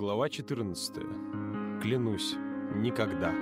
Глава 14. Клянусь, никогда.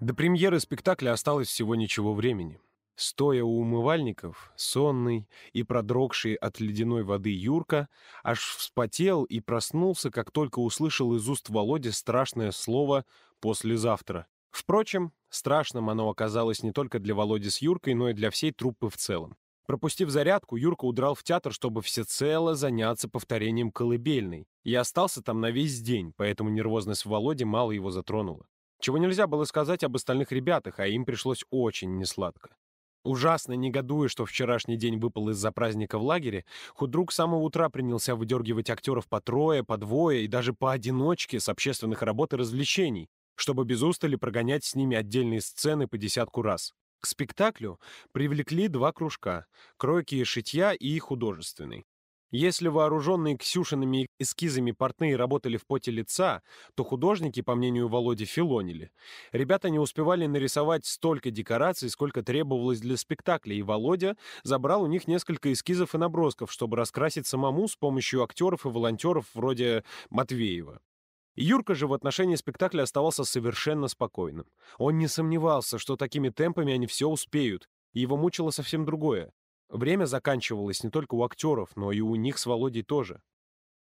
До премьеры спектакля осталось всего ничего времени. Стоя у умывальников, сонный и продрогший от ледяной воды Юрка, аж вспотел и проснулся, как только услышал из уст Володи страшное слово «послезавтра». Впрочем, страшным оно оказалось не только для Володи с Юркой, но и для всей труппы в целом. Пропустив зарядку, Юрка удрал в театр, чтобы всецело заняться повторением колыбельной, и остался там на весь день, поэтому нервозность Володи мало его затронула. Чего нельзя было сказать об остальных ребятах, а им пришлось очень несладко. Ужасно негодуя, что вчерашний день выпал из-за праздника в лагере, худрук с самого утра принялся выдергивать актеров по трое, по двое и даже поодиночке с общественных работ и развлечений, чтобы без устали прогонять с ними отдельные сцены по десятку раз. К спектаклю привлекли два кружка — кройки и шитья и художественный. Если вооруженные Ксюшиными эскизами портные работали в поте лица, то художники, по мнению Володи, филонили. Ребята не успевали нарисовать столько декораций, сколько требовалось для спектакля, и Володя забрал у них несколько эскизов и набросков, чтобы раскрасить самому с помощью актеров и волонтеров вроде Матвеева. Юрка же в отношении спектакля оставался совершенно спокойным. Он не сомневался, что такими темпами они все успеют, и его мучило совсем другое. Время заканчивалось не только у актеров, но и у них с Володей тоже.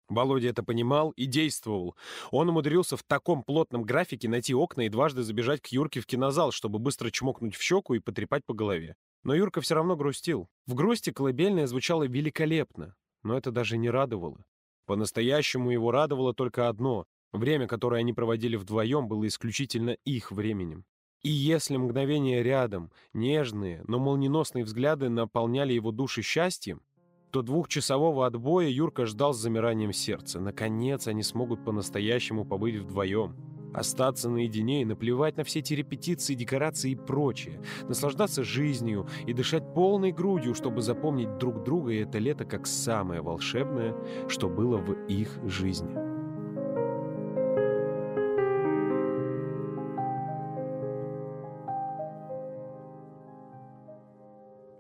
Володя это понимал и действовал. Он умудрился в таком плотном графике найти окна и дважды забежать к Юрке в кинозал, чтобы быстро чмокнуть в щеку и потрепать по голове. Но Юрка все равно грустил. В грусти колыбельная звучала великолепно, но это даже не радовало. По-настоящему его радовало только одно Время, которое они проводили вдвоем, было исключительно их временем. И если мгновения рядом, нежные, но молниеносные взгляды наполняли его души счастьем, то двухчасового отбоя Юрка ждал с замиранием сердца. Наконец они смогут по-настоящему побыть вдвоем. Остаться наедине и наплевать на все эти репетиции, декорации и прочее. Наслаждаться жизнью и дышать полной грудью, чтобы запомнить друг друга и это лето как самое волшебное, что было в их жизни.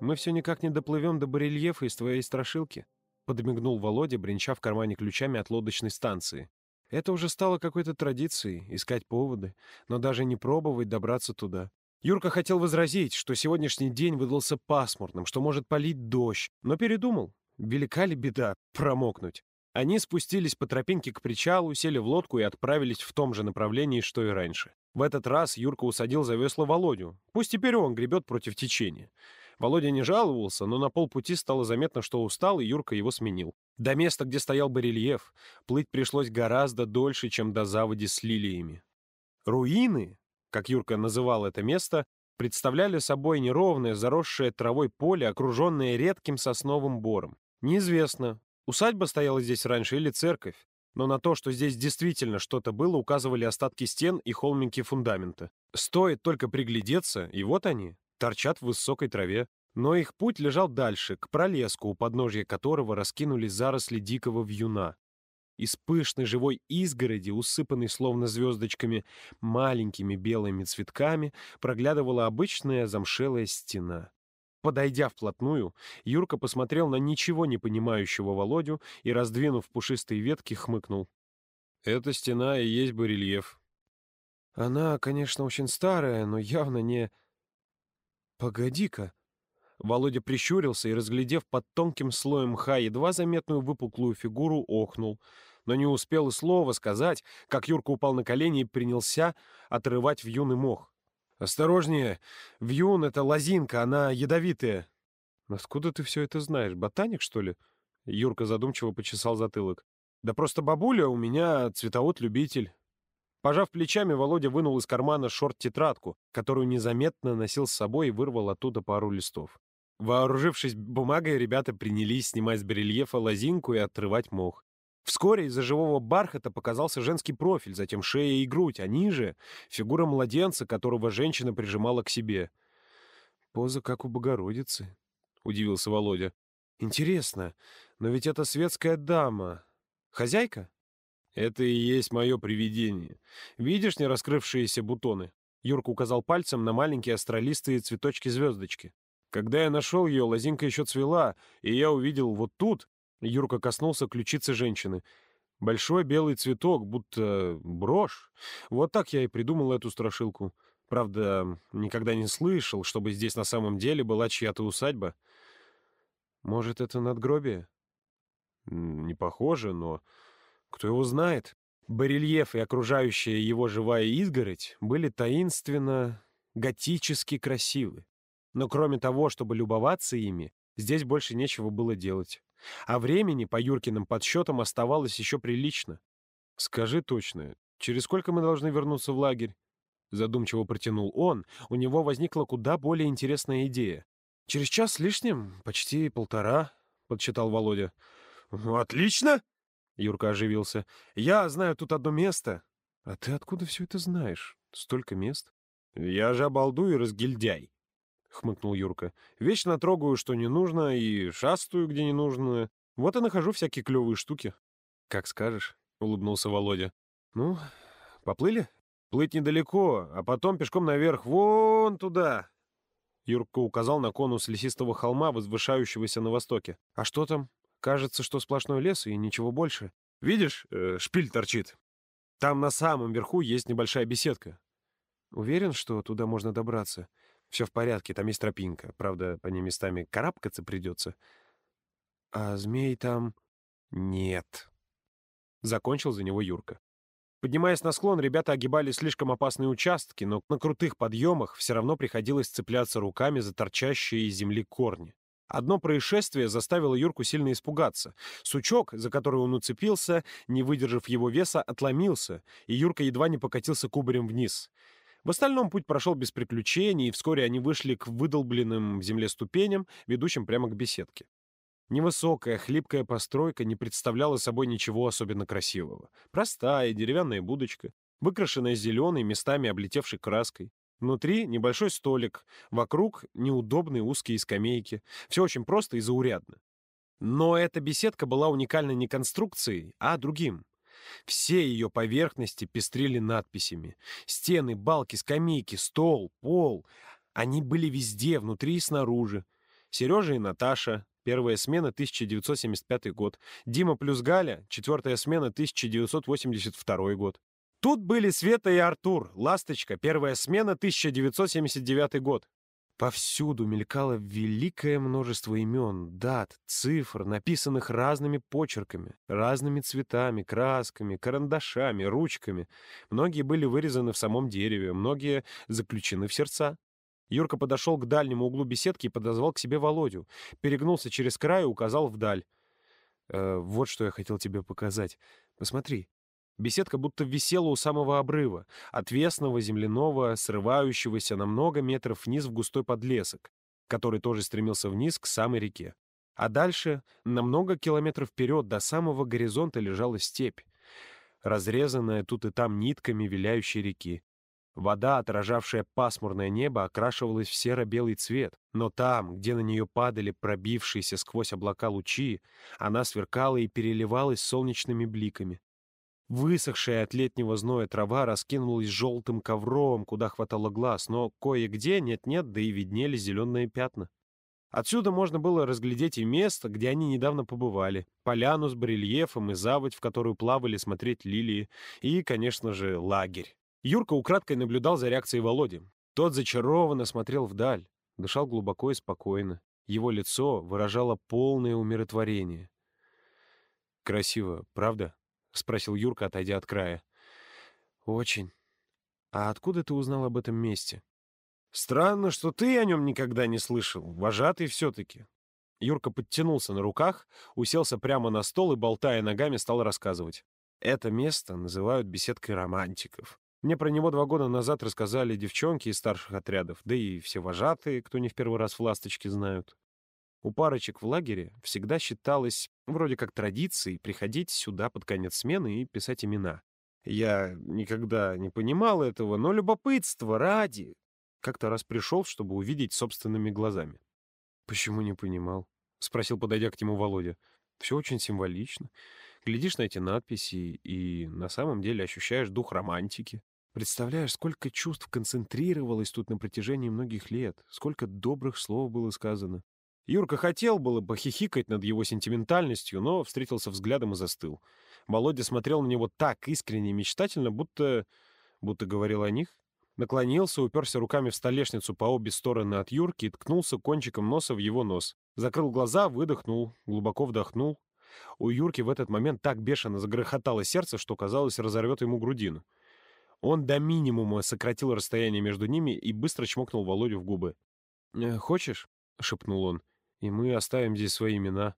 «Мы все никак не доплывем до барельефа из твоей страшилки», — подмигнул Володя, бренча в кармане ключами от лодочной станции. «Это уже стало какой-то традицией — искать поводы, но даже не пробовать добраться туда. Юрка хотел возразить, что сегодняшний день выдался пасмурным, что может полить дождь, но передумал. Велика ли беда промокнуть? Они спустились по тропинке к причалу, сели в лодку и отправились в том же направлении, что и раньше. В этот раз Юрка усадил за весло Володю. Пусть теперь он гребет против течения. Володя не жаловался, но на полпути стало заметно, что устал, и Юрка его сменил. До места, где стоял барельеф, плыть пришлось гораздо дольше, чем до заводи с лилиями. Руины, как Юрка называл это место, представляли собой неровное, заросшее травой поле, окруженное редким сосновым бором. Неизвестно, усадьба стояла здесь раньше или церковь, но на то, что здесь действительно что-то было, указывали остатки стен и холминки фундамента. Стоит только приглядеться, и вот они, торчат в высокой траве. Но их путь лежал дальше, к пролеску, у подножья которого раскинулись заросли дикого вьюна. Из пышной живой изгороди, усыпанной словно звездочками, маленькими белыми цветками, проглядывала обычная замшелая стена. Подойдя вплотную, Юрка посмотрел на ничего не понимающего Володю и, раздвинув пушистые ветки, хмыкнул. «Эта стена и есть барельеф». «Она, конечно, очень старая, но явно не...» «Погоди-ка!» Володя прищурился и, разглядев под тонким слоем мха едва заметную выпуклую фигуру, охнул. Но не успел и слова сказать, как Юрка упал на колени и принялся отрывать вьюн мох. «Осторожнее! Вьюн — это лозинка, она ядовитая!» «Откуда ты все это знаешь? Ботаник, что ли?» Юрка задумчиво почесал затылок. «Да просто бабуля у меня цветовод-любитель. Пожав плечами, Володя вынул из кармана шорт-тетрадку, которую незаметно носил с собой и вырвал оттуда пару листов. Вооружившись бумагой, ребята принялись снимать с барельефа лозинку и отрывать мох. Вскоре из-за живого бархата показался женский профиль, затем шея и грудь, а ниже — фигура младенца, которого женщина прижимала к себе. «Поза как у Богородицы», — удивился Володя. «Интересно, но ведь это светская дама. Хозяйка?» Это и есть мое привидение. Видишь не раскрывшиеся бутоны? Юрка указал пальцем на маленькие астролистые цветочки-звездочки. Когда я нашел ее, лозинка еще цвела, и я увидел вот тут...» Юрка коснулся ключицы женщины. Большой белый цветок, будто брошь. Вот так я и придумал эту страшилку. Правда, никогда не слышал, чтобы здесь на самом деле была чья-то усадьба. Может, это надгробие? Не похоже, но кто его знает. Барельеф и окружающая его живая изгородь были таинственно, готически красивы. Но кроме того, чтобы любоваться ими, здесь больше нечего было делать. А времени, по Юркиным подсчетам, оставалось еще прилично. «Скажи точно, через сколько мы должны вернуться в лагерь?» Задумчиво протянул он, у него возникла куда более интересная идея. «Через час с лишним, почти полтора», — подсчитал Володя. «Отлично!» — Юрка оживился. «Я знаю тут одно место». «А ты откуда все это знаешь? Столько мест?» «Я же обалдую разгильдяй», — хмыкнул Юрка. «Вечно трогаю, что не нужно, и шастаю, где не нужно. Вот и нахожу всякие клевые штуки». «Как скажешь», — улыбнулся Володя. «Ну, поплыли?» Плыть недалеко, а потом пешком наверх, вон туда!» Юрка указал на конус лесистого холма, возвышающегося на востоке. «А что там? Кажется, что сплошной лес и ничего больше. Видишь, э, шпиль торчит. Там на самом верху есть небольшая беседка. Уверен, что туда можно добраться. Все в порядке, там есть тропинка. Правда, по ней местами карабкаться придется. А змей там... Нет. Закончил за него Юрка. Поднимаясь на склон, ребята огибали слишком опасные участки, но на крутых подъемах все равно приходилось цепляться руками за торчащие из земли корни. Одно происшествие заставило Юрку сильно испугаться. Сучок, за который он уцепился, не выдержав его веса, отломился, и Юрка едва не покатился кубарем вниз. В остальном путь прошел без приключений, и вскоре они вышли к выдолбленным в земле ступеням, ведущим прямо к беседке. Невысокая, хлипкая постройка не представляла собой ничего особенно красивого. Простая деревянная будочка, выкрашенная зеленой, местами облетевшей краской. Внутри небольшой столик, вокруг неудобные узкие скамейки. Все очень просто и заурядно. Но эта беседка была уникальна не конструкцией, а другим. Все ее поверхности пестрили надписями. Стены, балки, скамейки, стол, пол. Они были везде, внутри и снаружи. Сережа и Наташа, Первая смена 1975 год. Дима плюс Галя, четвертая смена 1982 год. Тут были Света и Артур, Ласточка, первая смена 1979 год. Повсюду мелькало великое множество имен, дат, цифр, написанных разными почерками, разными цветами, красками, карандашами, ручками. Многие были вырезаны в самом дереве, многие заключены в сердца. Юрка подошел к дальнему углу беседки и подозвал к себе Володю. Перегнулся через край и указал вдаль. «Э, «Вот что я хотел тебе показать. Посмотри». Беседка будто висела у самого обрыва, отвесного, земляного, срывающегося на много метров вниз в густой подлесок, который тоже стремился вниз к самой реке. А дальше, на много километров вперед, до самого горизонта лежала степь, разрезанная тут и там нитками виляющей реки. Вода, отражавшая пасмурное небо, окрашивалась в серо-белый цвет, но там, где на нее падали пробившиеся сквозь облака лучи, она сверкала и переливалась солнечными бликами. Высохшая от летнего зноя трава раскинулась желтым ковром, куда хватало глаз, но кое-где нет-нет, да и виднели зеленые пятна. Отсюда можно было разглядеть и место, где они недавно побывали, поляну с барельефом и заводь, в которую плавали смотреть лилии, и, конечно же, лагерь. Юрка украдкой наблюдал за реакцией Володи. Тот зачарованно смотрел вдаль, дышал глубоко и спокойно. Его лицо выражало полное умиротворение. «Красиво, правда?» — спросил Юрка, отойдя от края. «Очень. А откуда ты узнал об этом месте?» «Странно, что ты о нем никогда не слышал. Вожатый все-таки». Юрка подтянулся на руках, уселся прямо на стол и, болтая ногами, стал рассказывать. «Это место называют беседкой романтиков. Мне про него два года назад рассказали девчонки из старших отрядов, да и все вожатые, кто не в первый раз в «Ласточке» знают. У парочек в лагере всегда считалось вроде как традицией приходить сюда под конец смены и писать имена. Я никогда не понимал этого, но любопытство ради. Как-то раз пришел, чтобы увидеть собственными глазами. «Почему не понимал?» — спросил, подойдя к нему Володя. «Все очень символично. Глядишь на эти надписи и на самом деле ощущаешь дух романтики. Представляешь, сколько чувств концентрировалось тут на протяжении многих лет, сколько добрых слов было сказано. Юрка хотел было похихикать над его сентиментальностью, но встретился взглядом и застыл. Володя смотрел на него так искренне и мечтательно, будто... будто говорил о них. Наклонился, уперся руками в столешницу по обе стороны от Юрки и ткнулся кончиком носа в его нос. Закрыл глаза, выдохнул, глубоко вдохнул. У Юрки в этот момент так бешено загрохотало сердце, что, казалось, разорвет ему грудину. Он до минимума сократил расстояние между ними и быстро чмокнул Володю в губы. «Э, «Хочешь?» — шепнул он и мы оставим здесь свои имена».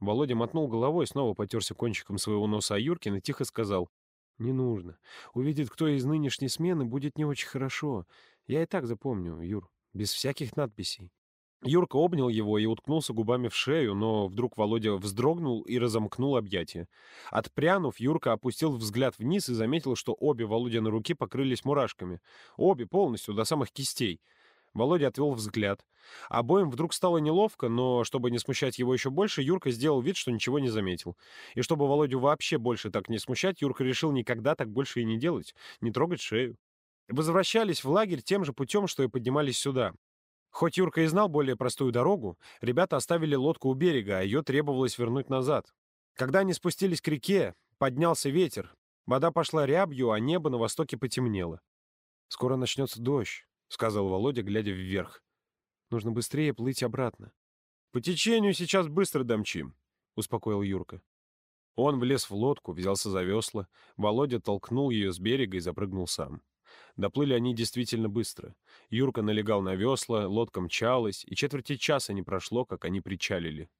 Володя мотнул головой, снова потерся кончиком своего носа о Юркин и тихо сказал. «Не нужно. Увидит кто из нынешней смены, будет не очень хорошо. Я и так запомню, Юр, без всяких надписей». Юрка обнял его и уткнулся губами в шею, но вдруг Володя вздрогнул и разомкнул объятия. Отпрянув, Юрка опустил взгляд вниз и заметил, что обе Володины руки покрылись мурашками. Обе полностью, до самых кистей. Володя отвел взгляд. Обоим вдруг стало неловко, но, чтобы не смущать его еще больше, Юрка сделал вид, что ничего не заметил. И чтобы Володю вообще больше так не смущать, Юрка решил никогда так больше и не делать, не трогать шею. Возвращались в лагерь тем же путем, что и поднимались сюда. Хоть Юрка и знал более простую дорогу, ребята оставили лодку у берега, а ее требовалось вернуть назад. Когда они спустились к реке, поднялся ветер. Вода пошла рябью, а небо на востоке потемнело. «Скоро начнется дождь», — сказал Володя, глядя вверх. «Нужно быстрее плыть обратно». «По течению сейчас быстро домчим», — успокоил Юрка. Он влез в лодку, взялся за весла. Володя толкнул ее с берега и запрыгнул сам. Доплыли они действительно быстро. Юрка налегал на весла, лодка мчалась, и четверти часа не прошло, как они причалили.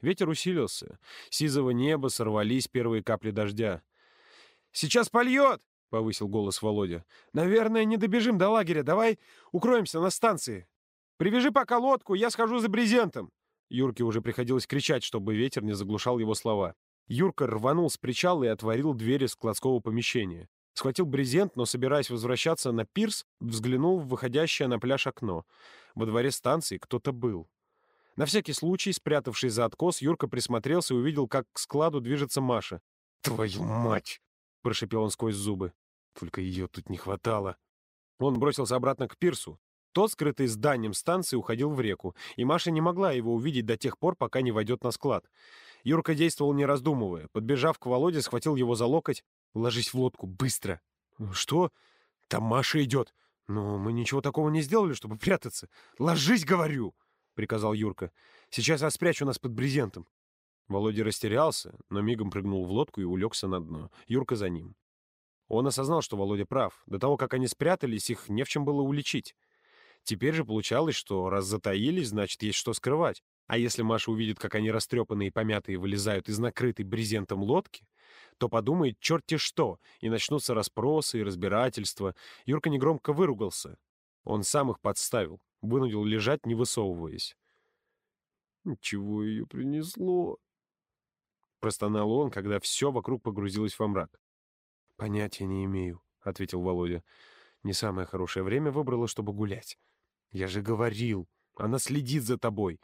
Ветер усилился. Сизого неба сорвались первые капли дождя. «Сейчас польет!» — повысил голос Володя. «Наверное, не добежим до лагеря. Давай укроемся на станции. Привяжи пока лодку, я схожу за брезентом». Юрке уже приходилось кричать, чтобы ветер не заглушал его слова. Юрка рванул с причала и отворил двери складского помещения. Схватил брезент, но, собираясь возвращаться на пирс, взглянул в выходящее на пляж окно. Во дворе станции кто-то был. На всякий случай, спрятавшись за откос, Юрка присмотрелся и увидел, как к складу движется Маша. «Твою мать!» — прошипел он сквозь зубы. Только ее тут не хватало. Он бросился обратно к пирсу. Тот, скрытый зданием станции, уходил в реку, и Маша не могла его увидеть до тех пор, пока не войдет на склад. Юрка действовал не раздумывая. Подбежав к Володе, схватил его за локоть. «Ложись в лодку, быстро!» «Что? Там Маша идет!» «Но мы ничего такого не сделали, чтобы прятаться!» «Ложись, говорю!» — приказал Юрка. «Сейчас я спрячу нас под брезентом!» Володя растерялся, но мигом прыгнул в лодку и улегся на дно. Юрка за ним. Он осознал, что Володя прав. До того, как они спрятались, их не в чем было уличить. Теперь же получалось, что раз затаились, значит, есть что скрывать. А если Маша увидит, как они растрепанные и помятые вылезают из накрытой брезентом лодки, то подумает черти что, и начнутся расспросы и разбирательства. Юрка негромко выругался. Он сам их подставил, вынудил лежать, не высовываясь. «Чего ее принесло?» Простонал он, когда все вокруг погрузилось во мрак. «Понятия не имею», — ответил Володя. «Не самое хорошее время выбрала, чтобы гулять. Я же говорил, она следит за тобой».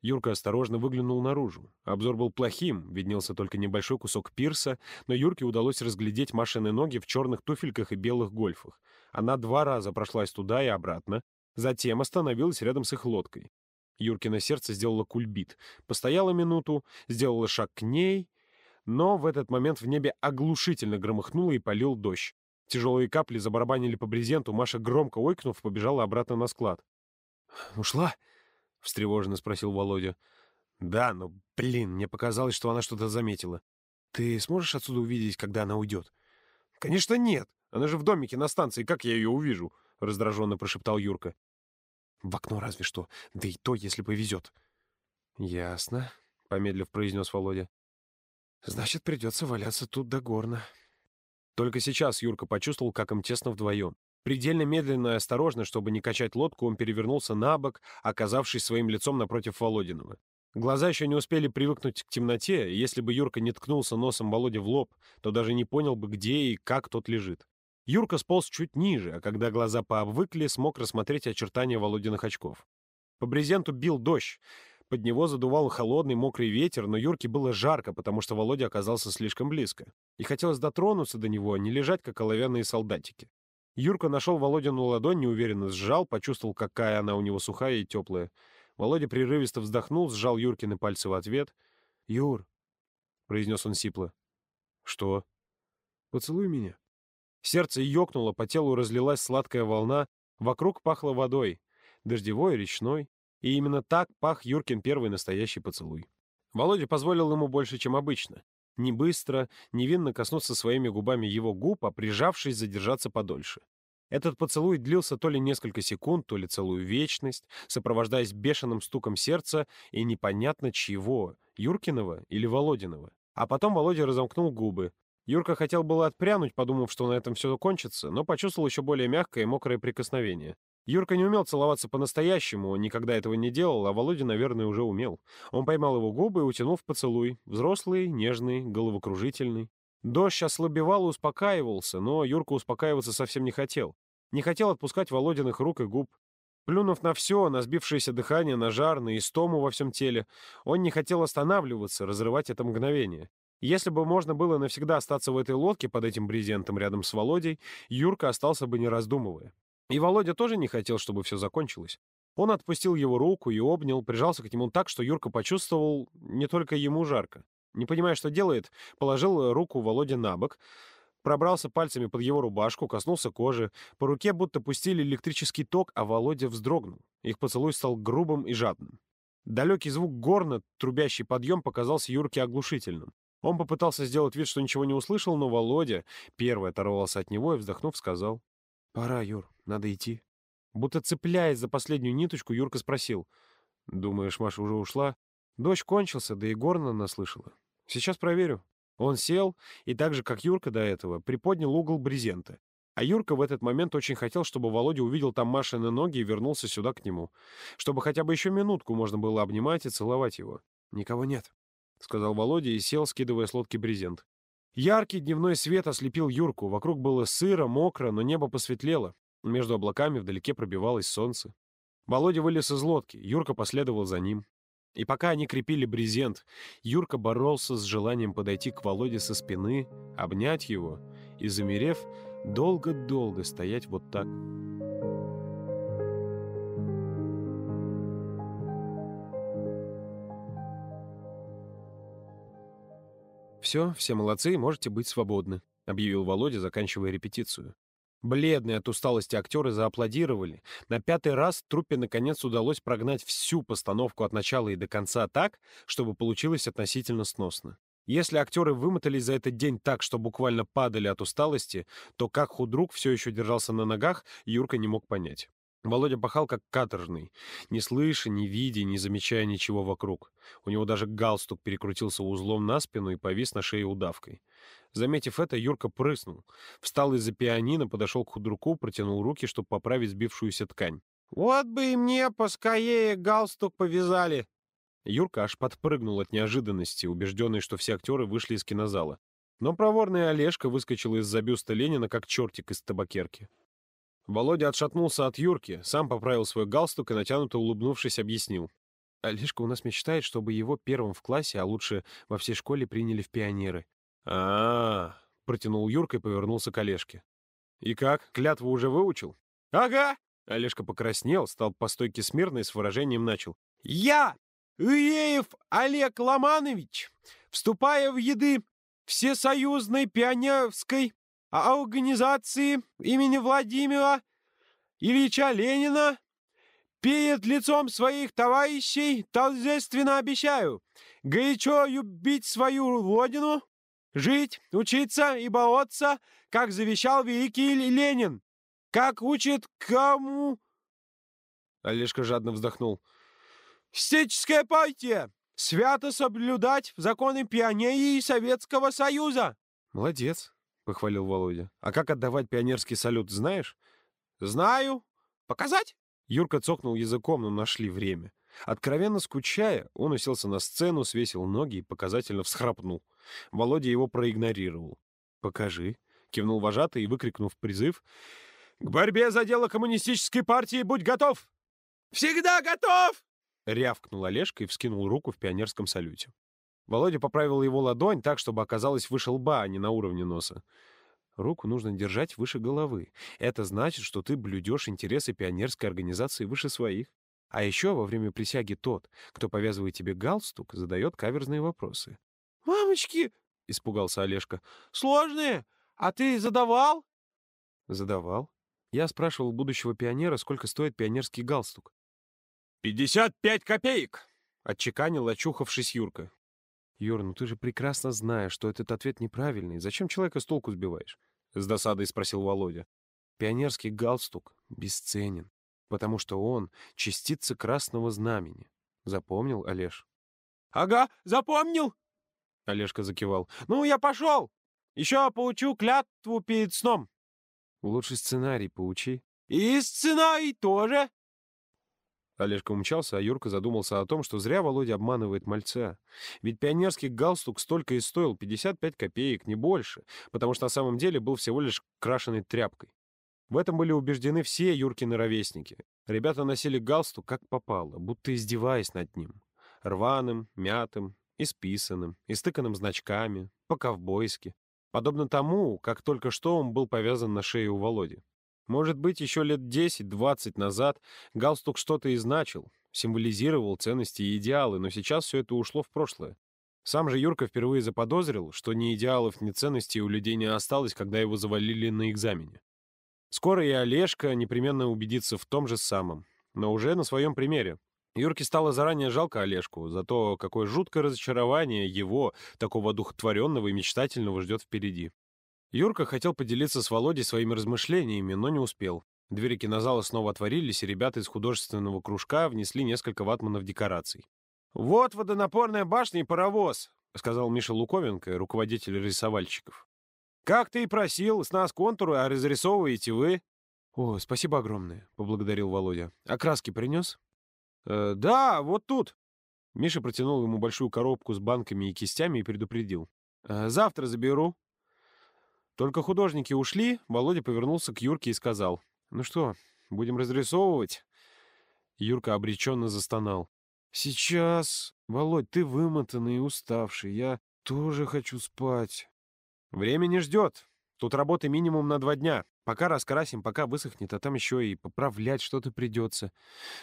Юрка осторожно выглянул наружу. Обзор был плохим, виднелся только небольшой кусок пирса, но Юрке удалось разглядеть Машины ноги в черных туфельках и белых гольфах. Она два раза прошлась туда и обратно, затем остановилась рядом с их лодкой. Юркино сердце сделало кульбит. Постояла минуту, сделала шаг к ней, но в этот момент в небе оглушительно громыхнуло и полил дождь. Тяжелые капли забарабанили по брезенту, Маша, громко ойкнув, побежала обратно на склад. «Ушла?» — встревоженно спросил Володя. «Да, но, блин, мне показалось, что она что-то заметила. Ты сможешь отсюда увидеть, когда она уйдет?» «Конечно нет! Она же в домике на станции, как я ее увижу?» — раздраженно прошептал Юрка. В окно разве что. Да и то, если повезет. Ясно, помедлив произнес Володя. Значит, придется валяться тут до горна. Только сейчас Юрка почувствовал, как им тесно вдвоем. Предельно медленно и осторожно, чтобы не качать лодку, он перевернулся на бок, оказавшись своим лицом напротив Володиного. Глаза еще не успели привыкнуть к темноте, и если бы Юрка не ткнулся носом Володе в лоб, то даже не понял бы, где и как тот лежит. Юрка сполз чуть ниже, а когда глаза пообвыкли, смог рассмотреть очертания Володиных очков. По брезенту бил дождь. Под него задувал холодный мокрый ветер, но Юрке было жарко, потому что Володя оказался слишком близко. И хотелось дотронуться до него, а не лежать, как оловянные солдатики. Юрка нашел Володину ладонь, неуверенно сжал, почувствовал, какая она у него сухая и теплая. Володя прерывисто вздохнул, сжал Юркины пальцы в ответ. «Юр», — произнес он сипло. «Что?» «Поцелуй меня». Сердце ёкнуло, по телу разлилась сладкая волна, вокруг пахло водой, дождевой, речной. И именно так пах Юркин первый настоящий поцелуй. Володя позволил ему больше, чем обычно. Не быстро, невинно коснуться своими губами его губ, а прижавшись, задержаться подольше. Этот поцелуй длился то ли несколько секунд, то ли целую вечность, сопровождаясь бешеным стуком сердца и непонятно чьего, Юркиного или Володиного. А потом Володя разомкнул губы. Юрка хотел было отпрянуть, подумав, что на этом все закончится, но почувствовал еще более мягкое и мокрое прикосновение. Юрка не умел целоваться по-настоящему, он никогда этого не делал, а Володя, наверное, уже умел. Он поймал его губы и утянул в поцелуй. Взрослый, нежный, головокружительный. Дождь ослабевал и успокаивался, но Юрка успокаиваться совсем не хотел. Не хотел отпускать Володиных рук и губ. Плюнув на все, на сбившееся дыхание, на жар, на истому во всем теле, он не хотел останавливаться, разрывать это мгновение. Если бы можно было навсегда остаться в этой лодке под этим брезентом рядом с Володей, Юрка остался бы не раздумывая. И Володя тоже не хотел, чтобы все закончилось. Он отпустил его руку и обнял, прижался к нему так, что Юрка почувствовал не только ему жарко. Не понимая, что делает, положил руку Володе на бок, пробрался пальцами под его рубашку, коснулся кожи. По руке будто пустили электрический ток, а Володя вздрогнул. Их поцелуй стал грубым и жадным. Далекий звук горна, трубящий подъем, показался Юрке оглушительным. Он попытался сделать вид, что ничего не услышал, но Володя первый оторвался от него и, вздохнув, сказал «Пора, Юр, надо идти». Будто цепляясь за последнюю ниточку, Юрка спросил. «Думаешь, Маша уже ушла?» Дождь кончился, да и горно наслышала. «Сейчас проверю». Он сел и так же, как Юрка до этого, приподнял угол брезента. А Юрка в этот момент очень хотел, чтобы Володя увидел там Машины ноги и вернулся сюда к нему. Чтобы хотя бы еще минутку можно было обнимать и целовать его. «Никого нет», — сказал Володя и сел, скидывая с лодки брезент. Яркий дневной свет ослепил Юрку. Вокруг было сыро, мокро, но небо посветлело. Между облаками вдалеке пробивалось солнце. Володя вылез из лодки, Юрка последовал за ним. И пока они крепили брезент, Юрка боролся с желанием подойти к Володе со спины, обнять его и, замерев, долго-долго стоять вот так. «Все, все молодцы, можете быть свободны», — объявил Володя, заканчивая репетицию. Бледные от усталости актеры зааплодировали. На пятый раз труппе наконец удалось прогнать всю постановку от начала и до конца так, чтобы получилось относительно сносно. Если актеры вымотались за этот день так, что буквально падали от усталости, то как худрук все еще держался на ногах, Юрка не мог понять. Володя пахал как каторжный, не слыша, не видя, не замечая ничего вокруг. У него даже галстук перекрутился узлом на спину и повис на шее удавкой. Заметив это, Юрка прыснул. Встал из-за пианино, подошел к худруку, протянул руки, чтобы поправить сбившуюся ткань. «Вот бы и мне поскорее галстук повязали!» Юрка аж подпрыгнул от неожиданности, убежденный, что все актеры вышли из кинозала. Но проворный Олежка выскочил из-за бюста Ленина, как чертик из табакерки. Володя отшатнулся от Юрки, сам поправил свой галстук и, натянуто улыбнувшись, объяснил. Олежка у нас мечтает, чтобы его первым в классе, а лучше во всей школе приняли в пионеры. а, -а, -а протянул Юрка и повернулся к Олежке. «И как, клятву уже выучил?» «Ага!» Олежка покраснел, стал по стойке смирно и с выражением начал. «Я, Иеев Олег Ломанович, вступая в еды Всесоюзной пионерской а организации имени Владимира Ильича Ленина перед лицом своих товарищей торжественно обещаю горячо любить свою родину, жить, учиться и бороться, как завещал великий Ленин, как учит кому...» Олежка жадно вздохнул. «Стеческая партия! Свято соблюдать законы пионерии Советского Союза!» «Молодец!» Похвалил Володя. «А как отдавать пионерский салют, знаешь?» «Знаю. Показать?» Юрка цокнул языком, но нашли время. Откровенно скучая, он уселся на сцену, свесил ноги и показательно всхрапнул. Володя его проигнорировал. «Покажи», — кивнул вожатый и, выкрикнув призыв, «К борьбе за дело коммунистической партии будь готов!» «Всегда готов!» — рявкнул Олежка и вскинул руку в пионерском салюте. Володя поправил его ладонь так, чтобы оказалась выше лба, а не на уровне носа. Руку нужно держать выше головы. Это значит, что ты блюдешь интересы пионерской организации выше своих. А еще во время присяги тот, кто повязывает тебе галстук, задает каверзные вопросы. «Мамочки!» — испугался Олежка. «Сложные! А ты задавал?» Задавал. Я спрашивал будущего пионера, сколько стоит пионерский галстук. «Пятьдесят пять копеек!» — отчеканил, очухавшись Юрка. «Юр, ну ты же прекрасно знаешь, что этот ответ неправильный. Зачем человека с толку сбиваешь?» — с досадой спросил Володя. «Пионерский галстук бесценен, потому что он — частица красного знамени. Запомнил, Олеж?» «Ага, запомнил!» — Олежка закивал. «Ну, я пошел! Еще поучу клятву перед сном!» «Лучший сценарий поучи». «И сценарий тоже!» Олежка умчался, а Юрка задумался о том, что зря Володя обманывает мальца. Ведь пионерский галстук столько и стоил, 55 копеек, не больше, потому что на самом деле был всего лишь крашеной тряпкой. В этом были убеждены все Юркины ровесники. Ребята носили галстук как попало, будто издеваясь над ним. Рваным, мятым, исписанным, истыканным значками, по-ковбойски. Подобно тому, как только что он был повязан на шее у Володи. Может быть, еще лет 10-20 назад галстук что-то и значил, символизировал ценности и идеалы, но сейчас все это ушло в прошлое. Сам же Юрка впервые заподозрил, что ни идеалов, ни ценностей у людей не осталось, когда его завалили на экзамене. Скоро и Олежка непременно убедится в том же самом, но уже на своем примере. Юрке стало заранее жалко Олежку за то, какое жуткое разочарование его, такого духотворенного и мечтательного, ждет впереди. Юрка хотел поделиться с Володей своими размышлениями, но не успел. Двери кинозала снова отворились, и ребята из художественного кружка внесли несколько ватманов декораций. «Вот водонапорная башня и паровоз», — сказал Миша Луковенко, руководитель рисовальщиков. «Как ты и просил, с нас контуры, а разрисовываете вы». «О, спасибо огромное», — поблагодарил Володя. «А краски принес?» э, «Да, вот тут». Миша протянул ему большую коробку с банками и кистями и предупредил. «Э, «Завтра заберу». Только художники ушли, Володя повернулся к Юрке и сказал. «Ну что, будем разрисовывать?» Юрка обреченно застонал. «Сейчас. Володь, ты вымотанный и уставший. Я тоже хочу спать». «Время не ждет. Тут работы минимум на два дня. Пока раскрасим, пока высохнет, а там еще и поправлять что-то придется.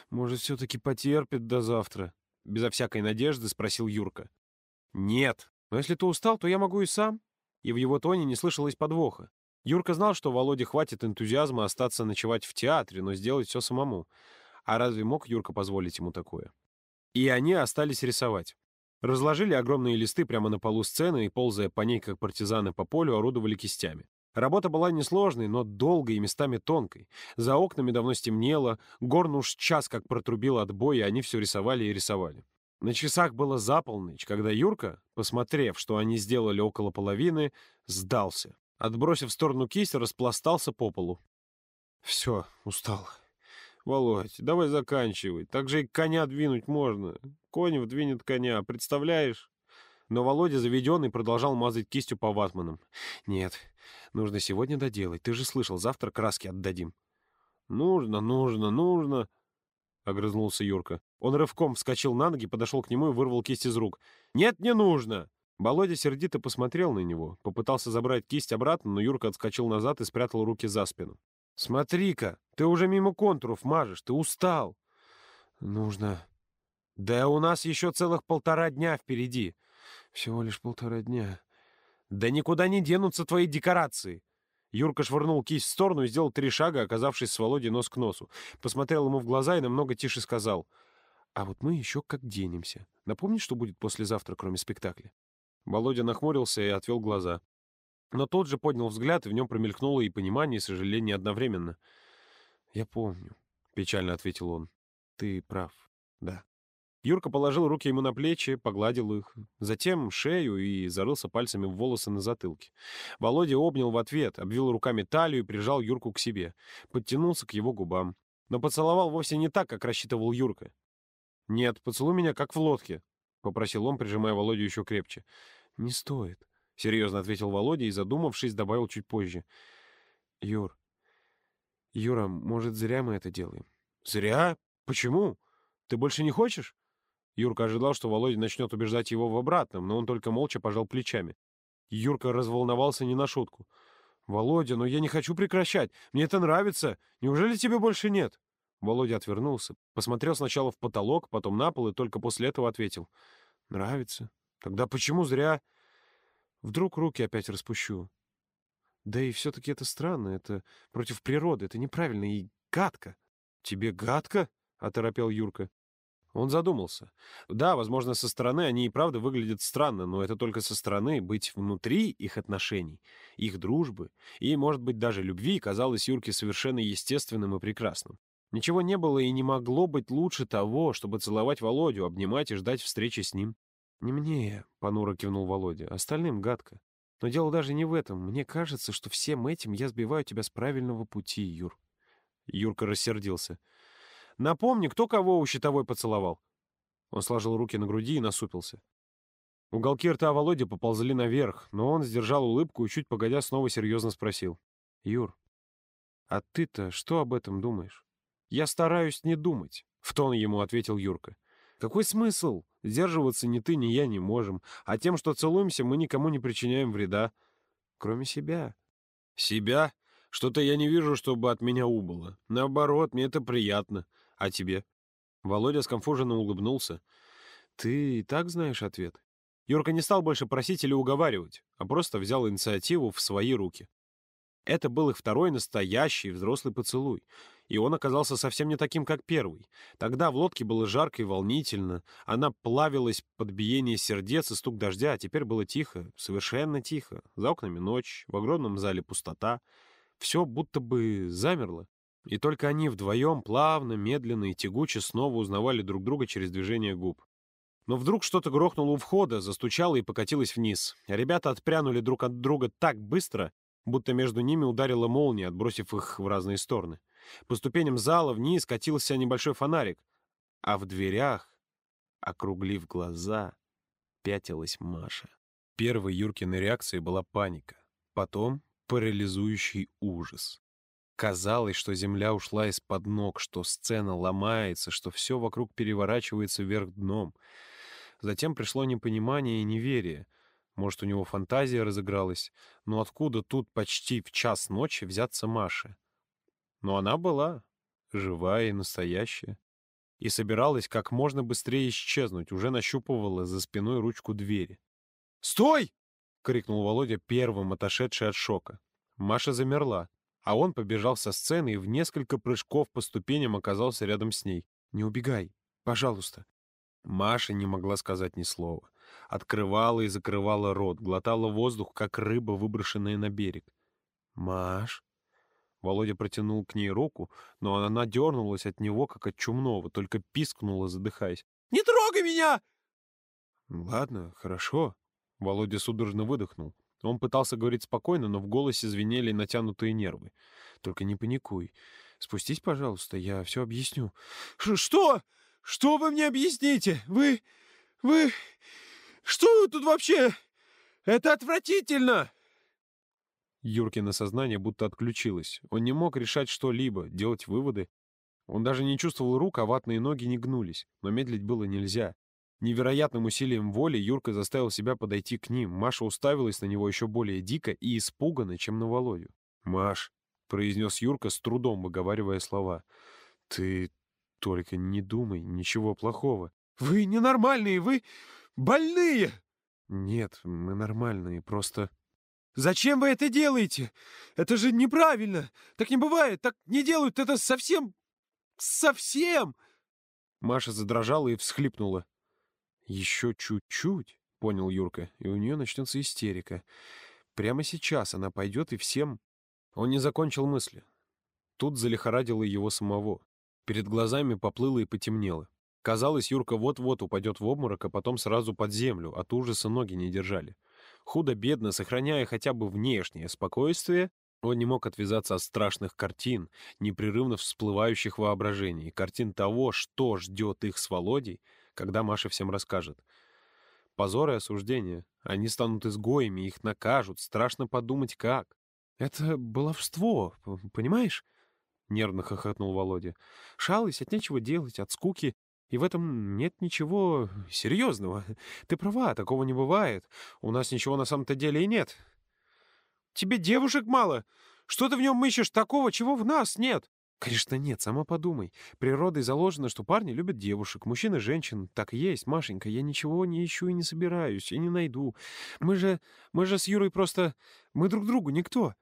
Может, все-таки потерпит до завтра?» Безо всякой надежды спросил Юрка. «Нет. Но если ты устал, то я могу и сам и в его тоне не слышалось подвоха. Юрка знал, что Володе хватит энтузиазма остаться ночевать в театре, но сделать все самому. А разве мог Юрка позволить ему такое? И они остались рисовать. Разложили огромные листы прямо на полу сцены и, ползая по ней, как партизаны по полю, орудовали кистями. Работа была несложной, но долгой и местами тонкой. За окнами давно стемнело, горн уж час как протрубил отбой, и они все рисовали и рисовали. На часах было за полночь, когда Юрка, посмотрев, что они сделали около половины, сдался. Отбросив в сторону кисть, распластался по полу. «Все, устал. Володь, давай заканчивай. Так же и коня двинуть можно. Конев двинет коня, представляешь?» Но Володя, заведенный, продолжал мазать кистью по ватманам. «Нет, нужно сегодня доделать. Ты же слышал, завтра краски отдадим». «Нужно, нужно, нужно», — огрызнулся Юрка. Он рывком вскочил на ноги, подошел к нему и вырвал кисть из рук. «Нет, не нужно!» Володя сердито посмотрел на него, попытался забрать кисть обратно, но Юрка отскочил назад и спрятал руки за спину. «Смотри-ка, ты уже мимо контуров мажешь, ты устал!» «Нужно...» «Да у нас еще целых полтора дня впереди!» «Всего лишь полтора дня...» «Да никуда не денутся твои декорации!» Юрка швырнул кисть в сторону и сделал три шага, оказавшись с Володей нос к носу. Посмотрел ему в глаза и намного тише сказал. «А вот мы еще как денемся. Напомни, что будет послезавтра, кроме спектакля?» Володя нахмурился и отвел глаза. Но тот же поднял взгляд, и в нем промелькнуло и понимание, и сожаление одновременно. «Я помню», — печально ответил он. «Ты прав, да». Юрка положил руки ему на плечи, погладил их, затем шею и зарылся пальцами в волосы на затылке. Володя обнял в ответ, обвил руками талию и прижал Юрку к себе, подтянулся к его губам. Но поцеловал вовсе не так, как рассчитывал Юрка. «Нет, поцелуй меня, как в лодке», — попросил он, прижимая Володю еще крепче. «Не стоит», — серьезно ответил Володя и, задумавшись, добавил чуть позже. «Юр, Юра, может, зря мы это делаем?» «Зря? Почему?» Ты больше не хочешь?» Юрка ожидал, что Володя начнет убеждать его в обратном, но он только молча пожал плечами. Юрка разволновался не на шутку. «Володя, но я не хочу прекращать. Мне это нравится. Неужели тебе больше нет?» Володя отвернулся, посмотрел сначала в потолок, потом на пол и только после этого ответил. «Нравится. Тогда почему зря...» Вдруг руки опять распущу. Да и все-таки это странно, это против природы, это неправильно и гадко. «Тебе гадко?» — оторопел Юрка. Он задумался. Да, возможно, со стороны они и правда выглядят странно, но это только со стороны быть внутри их отношений, их дружбы и, может быть, даже любви казалось Юрке совершенно естественным и прекрасным. Ничего не было и не могло быть лучше того, чтобы целовать Володю, обнимать и ждать встречи с ним. «Не мне», — понуро кивнул Володя, — «остальным гадко. Но дело даже не в этом. Мне кажется, что всем этим я сбиваю тебя с правильного пути, Юр». Юрка рассердился. Напомни, кто кого у щитовой поцеловал?» Он сложил руки на груди и насупился. Уголки рта Володи поползли наверх, но он сдержал улыбку и, чуть погодя, снова серьезно спросил. «Юр, а ты-то что об этом думаешь?» «Я стараюсь не думать», — в тон ему ответил Юрка. «Какой смысл? Сдерживаться ни ты, ни я не можем, а тем, что целуемся, мы никому не причиняем вреда, кроме себя». «Себя? Что-то я не вижу, чтобы от меня убыло. Наоборот, мне это приятно. А тебе?» Володя скомфуженно улыбнулся. «Ты и так знаешь ответ?» Юрка не стал больше просить или уговаривать, а просто взял инициативу в свои руки. Это был их второй настоящий взрослый поцелуй, и он оказался совсем не таким, как первый. Тогда в лодке было жарко и волнительно, она плавилась под биение сердец и стук дождя, а теперь было тихо, совершенно тихо. За окнами ночь, в огромном зале пустота. Все будто бы замерло. И только они вдвоем плавно, медленно и тягуче снова узнавали друг друга через движение губ. Но вдруг что-то грохнуло у входа, застучало и покатилось вниз. Ребята отпрянули друг от друга так быстро, будто между ними ударила молния, отбросив их в разные стороны. По ступеням зала вниз катился небольшой фонарик, а в дверях, округлив глаза, пятилась Маша. Первой Юркиной реакцией была паника, потом парализующий ужас. Казалось, что земля ушла из-под ног, что сцена ломается, что все вокруг переворачивается вверх дном. Затем пришло непонимание и неверие. Может, у него фантазия разыгралась, но откуда тут почти в час ночи взяться Маше? Но она была живая и настоящая. И собиралась как можно быстрее исчезнуть, уже нащупывала за спиной ручку двери. «Стой!» — крикнул Володя, первым отошедший от шока. Маша замерла, а он побежал со сцены и в несколько прыжков по ступеням оказался рядом с ней. «Не убегай, пожалуйста». Маша не могла сказать ни слова. Открывала и закрывала рот, глотала воздух, как рыба, выброшенная на берег. «Маш?» Володя протянул к ней руку, но она дернулась от него, как от чумного, только пискнула, задыхаясь. «Не трогай меня!» «Ладно, хорошо». Володя судорожно выдохнул. Он пытался говорить спокойно, но в голосе звенели натянутые нервы. «Только не паникуй. Спустись, пожалуйста, я все объясню». «Что? Что вы мне объясните? Вы... вы... Что вы тут вообще? Это отвратительно!» Юркино сознание будто отключилось. Он не мог решать что-либо, делать выводы. Он даже не чувствовал рук, а ватные ноги не гнулись. Но медлить было нельзя. Невероятным усилием воли Юрка заставил себя подойти к ним. Маша уставилась на него еще более дико и испуганно, чем на Володю. «Маш», — произнес Юрка, с трудом выговаривая слова, — «ты только не думай ничего плохого». «Вы ненормальные, вы больные!» «Нет, мы нормальные, просто...» «Зачем вы это делаете? Это же неправильно! Так не бывает, так не делают, это совсем... совсем...» Маша задрожала и всхлипнула. «Еще чуть-чуть», — понял Юрка, — «и у нее начнется истерика. Прямо сейчас она пойдет и всем...» Он не закончил мысли. Тут залихорадило его самого. Перед глазами поплыло и потемнело. Казалось, Юрка вот-вот упадет в обморок, а потом сразу под землю, от ужаса ноги не держали. Худо-бедно, сохраняя хотя бы внешнее спокойствие, он не мог отвязаться от страшных картин, непрерывно всплывающих воображений, картин того, что ждет их с Володей, когда Маша всем расскажет. Позор и осуждение. Они станут изгоями, их накажут. Страшно подумать, как. «Это баловство, понимаешь?» — нервно хохотнул Володя. «Шалость от нечего делать, от скуки. И в этом нет ничего серьезного. Ты права, такого не бывает. У нас ничего на самом-то деле и нет. Тебе девушек мало? Что ты в нем ищешь такого, чего в нас нет? Конечно, нет, сама подумай. Природой заложено, что парни любят девушек, мужчин и женщин. Так и есть, Машенька, я ничего не ищу и не собираюсь, и не найду. Мы же, мы же с Юрой просто... Мы друг другу никто.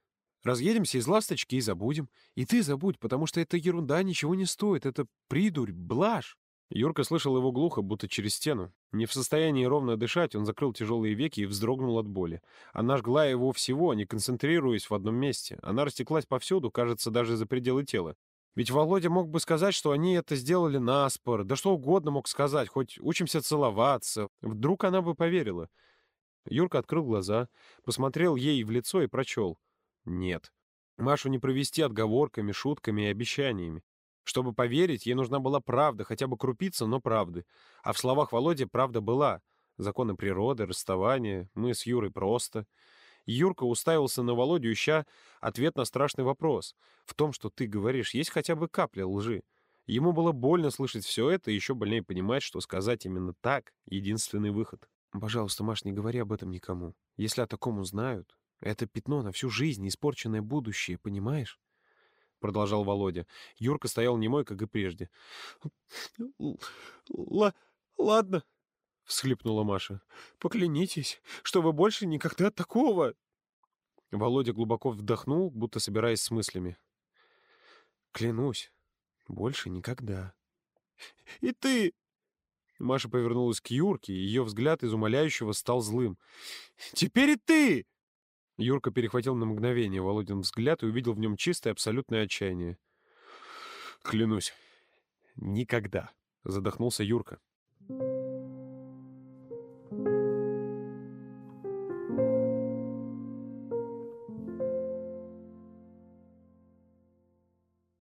Разъедемся из ласточки и забудем. И ты забудь, потому что эта ерунда ничего не стоит. Это придурь, блажь. Юрка слышал его глухо, будто через стену. Не в состоянии ровно дышать, он закрыл тяжелые веки и вздрогнул от боли. Она жгла его всего, не концентрируясь в одном месте. Она растеклась повсюду, кажется, даже за пределы тела. Ведь Володя мог бы сказать, что они это сделали наспор, да что угодно мог сказать, хоть учимся целоваться. Вдруг она бы поверила. Юрка открыл глаза, посмотрел ей в лицо и прочел. Нет. Машу не провести отговорками, шутками и обещаниями. Чтобы поверить, ей нужна была правда, хотя бы крупица, но правды. А в словах Володи правда была. Законы природы, расставание, мы с Юрой просто. Юрка уставился на Володю, ища ответ на страшный вопрос. В том, что ты говоришь, есть хотя бы капля лжи. Ему было больно слышать все это, и еще больнее понимать, что сказать именно так — единственный выход. «Пожалуйста, Маш, не говори об этом никому. Если о таком узнают, это пятно на всю жизнь, испорченное будущее, понимаешь?» Продолжал Володя. Юрка стоял немой, как и прежде. Л «Ладно», — всхлипнула Маша. «Поклянитесь, что вы больше никогда такого...» Володя глубоко вдохнул, будто собираясь с мыслями. «Клянусь, больше никогда». «И ты...» Маша повернулась к Юрке, и ее взгляд из умоляющего стал злым. «Теперь и ты!» Юрка перехватил на мгновение Володин взгляд и увидел в нем чистое абсолютное отчаяние. «Клянусь, никогда!» — задохнулся Юрка.